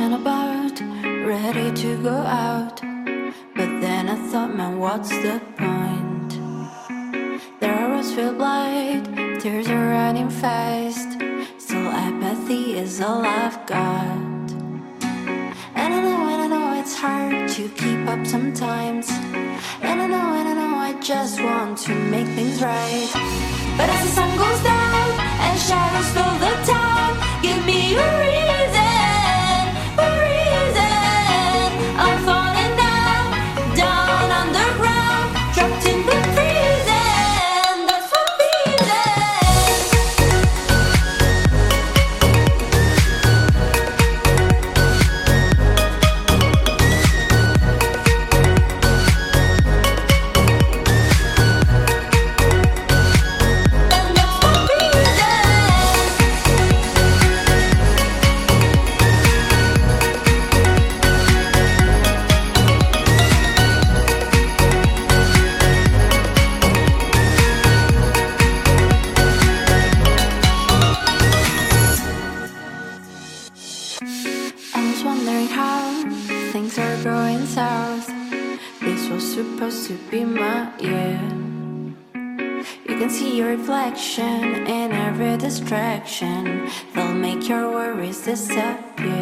and about, ready to go out. But then I thought, man, what's the point? There are roads filled blind, tears are running fast. Still, apathy is all I've got. And I know, and I know it's hard to keep up sometimes. And I know, and I know I just want to make things right. But as the sun goes down and shadows fill the town, I was wondering how things are going south. This was supposed to be my year. You can see your reflection in every distraction. They'll make your worries disappear.